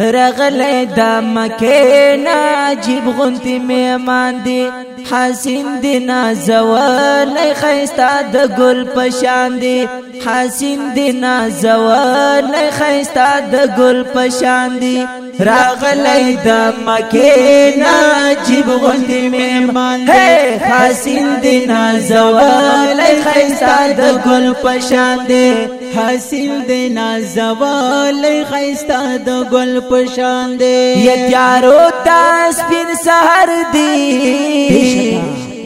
رغل د مکه ناجیب غونتی میمان دی حسین دی نازوال خیستا د گل پشان دی حسین دی نازوال خیستا د گل پشان دی راغل د مکه ناجیب غونتی میمان دی حسین دی نازوال خیستا د گل پشان دی حاصل دی نازوال خیستا د گل پشان دی یتیارو تا سپین سحر دی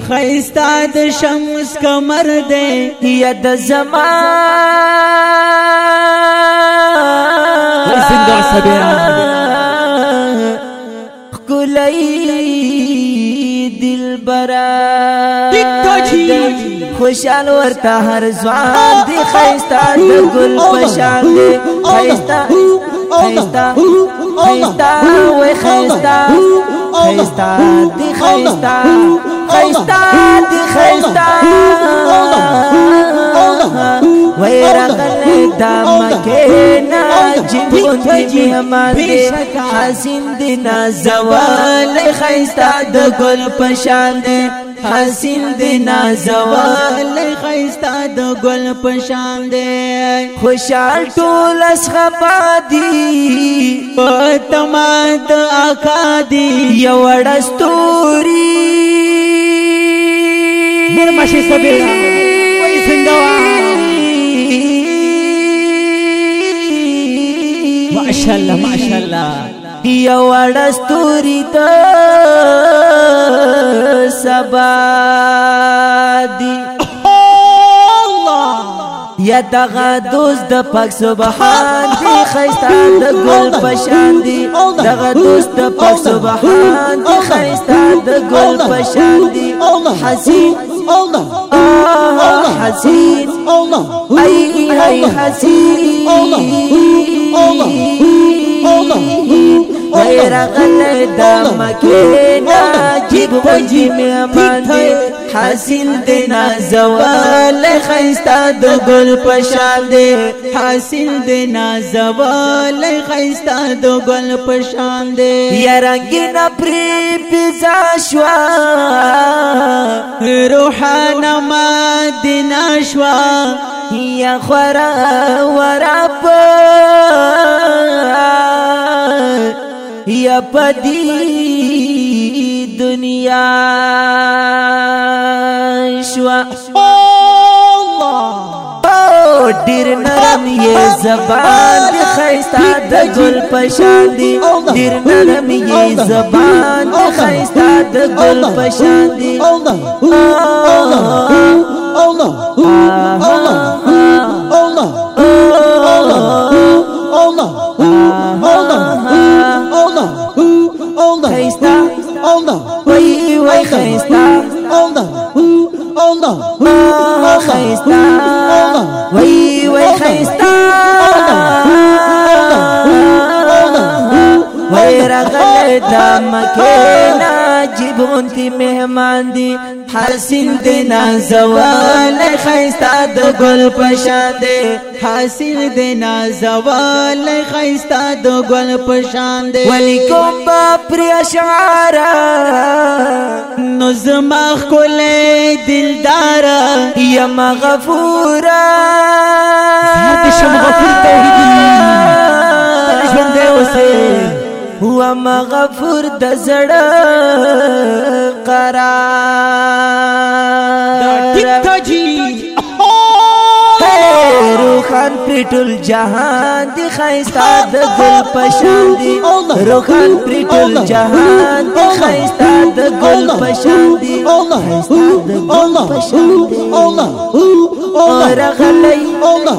خیستا د شمس کمر دی یا د زمان زنده سبیان کلی دل برا خوشال ورته هر ځوان دی خيستا د ګل پشان دی خيستا خيستا خيستا وې خيستا خيستا دی خيستا خيستا دی خيستا وې راغلې د مکه نه جنګون دی مهمان دی حسین دی نازوال خيستا د ګل پشان دی حاصل دی نازوال خیستا د ګل پشان دی خوشحال ټول اسخپا دی پتما د اکا دی یو ډستوري مر ماشي سبیل وای زندوا ماشاءالله ماشاءالله یو ډستوري ته سبا دی یا دغه دوست د پاک سبحان دی خیستا د ګل پشان دی دغه دوست د پاک سبحان دی خیستا د ګل پشان دی حسین الله حسین الله ای ای حسین الله الله غیر غلې د مکه خوجی میمان دی حاصل دی نازوال خیستا د گل پشان دی حاصل دی نازوال خیستا د گل پشان دی یا رنگی نپری بیزا شوا روحانا ما دینا شوا یا خورا ورا پا یا پدی دنیا شوا الله ډیر نرم یې زبان خيستا د ګل پشان دی ډیر نرم یې زبان خيستا د ګل پشان دی الله الله الله الله Krishna, onda, oi oi Krishna, onda, onda, oi Krishna, onda, oi oi Krishna, onda, onda, onda, oi Ragaleta Makena. عجیب اونتی مهمان دی هر سیند نازوال خیستا د گل پشان دی هر سیند نازوال خیستا د گل پشان دی ولیکم با پری اشعار نظم خل دلدار یا مغفور هر شم غفور توحیدی ژوند اوسه هو مغفور د زړه قرار دا جی روخان پریټول جهان دی خیستا د ګل پشان دی روخان پریټول جهان دی خیستا د ګل پشان دی الله الله الله پشان دی الله الله رغلی الله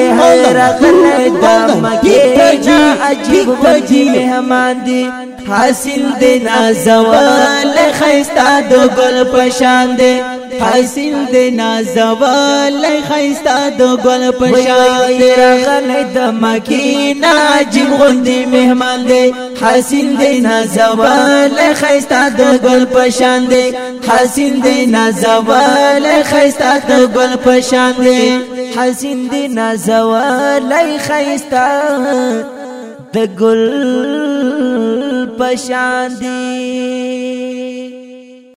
عجیب وجی مهمان دی حاصل دی نازوال خیستا دو گل پشان دی حاصل دی نازوال خیستا دو گل پشان دی رغل دمکی نا عجیب غندی مهمان دی حاصل دی نازوال خیستا دو گل پشان دی حاصل دی نازوال خیستا دو گل پشان دی حاصل دی نازوال خیستا د ګل پشان دی